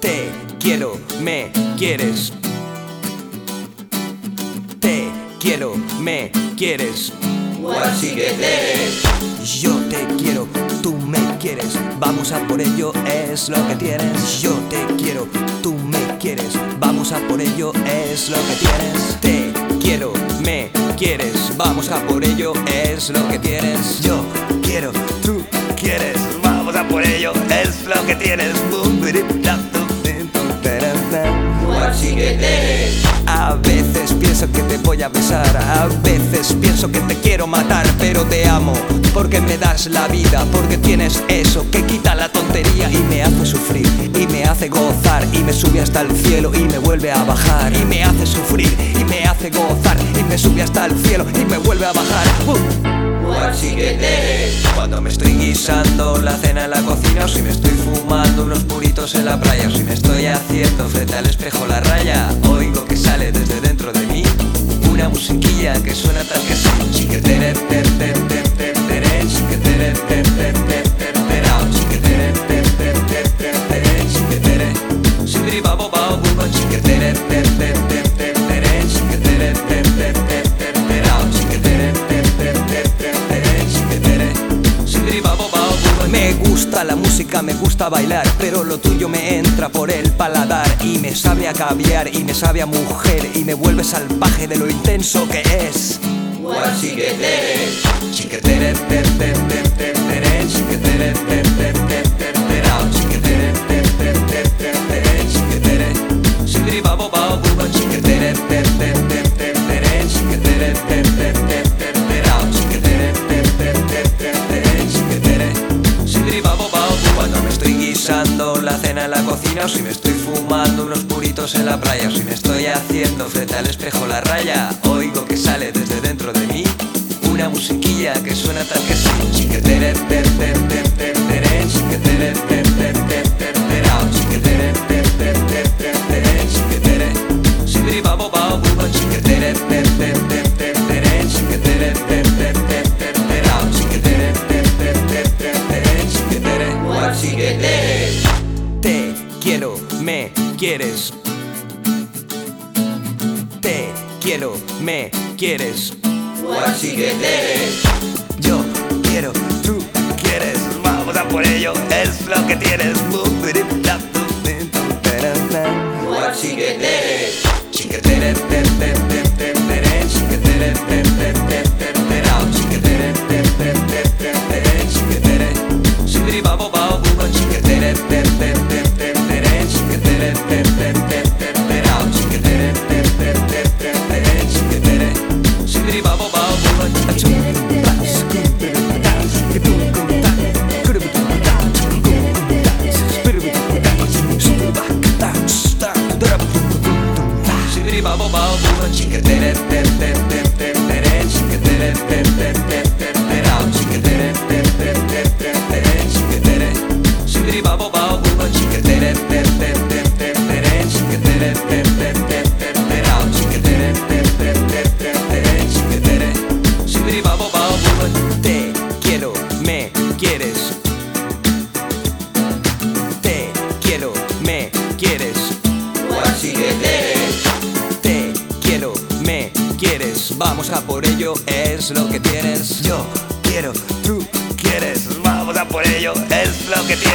Te quiero, me quieres. Te quiero, me quieres. Yo te quiero, tú me quieres. Vamos a por ello, es lo que tienes. Yo te quiero, tú me quieres. Vamos a por ello, es lo que tienes. Te quiero, me quieres. Vamos a por ello, es lo que tienes. Yo tienes. A veces pienso que te voy a besar, a veces pienso que te quiero matar, pero te amo porque me das la vida, porque tienes eso que quita la tontería y me hace sufrir y me hace gozar y me sube hasta el cielo y me vuelve a bajar y me hace sufrir y me hace gozar y me sube hasta el cielo y me vuelve a bajar. ¡Uh! Así que te Cuando me estoy guisando la cena en la cocina o si me estoy fumando unos puritos en la playa o si me estoy haciendo frente al espejo la raya oigo que sale desde dentro de mí una musiquilla que suena tal que chiquetere, ter, ter, ter, ter, terao, la música, me gusta bailar, pero lo tuyo me entra por el paladar y me sabe a caviar y me sabe a mujer y me vuelve salvaje de lo intenso que es. Si me estoy fumando unos puritos en la playa o si me estoy haciendo frente al espejo la raya, oigo que sale desde dentro de mí una musiquilla que suena tal que así Chiquetere, ter, ter, ter, ter, tere Chiquetere, ter, ter, ter, ter, terao Chiquetere, ter, ter, ter, ter, tere Chiquetere, shibiri babo bao buba Chiquetere, ter, ter, ter, ter, quieres. Te quiero, me quieres. Te Yo quiero, tú quieres, vamos a por ello, es lo que tienes. Te quiero, me quieres. Vamos a por ello, es lo que tienes. Yo quiero, tú quieres, vamos a por ello, es lo que tienes.